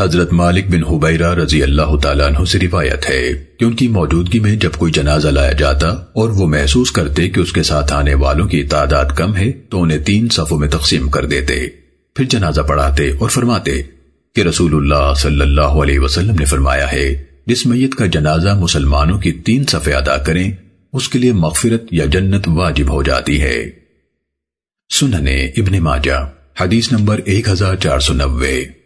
حضرت مالک بن حبیرہ رضی اللہ تعالیٰ عنہ سے روایت ہے کہ ان کی موجودگی میں جب کوئی جنازہ لایا جاتا اور وہ محسوس کرتے کہ اس کے ساتھ آنے والوں کی تعداد کم ہے تو انہیں تین صفوں میں تقسیم کر دیتے، پھر جنازہ پڑھاتے اور فرماتے کہ رسول اللہ صلی اللہ علیہ وسلم نے فرمایا ہے، جس میت کا جنازہ مسلمانوں کی تین صفے ادا کریں، اس کے لیے مغفرت یا جنت واجب ہو جاتی ہے۔ سننے ابن ماجہ، حدیث نمبر ایک ہزار چار سو نوے۔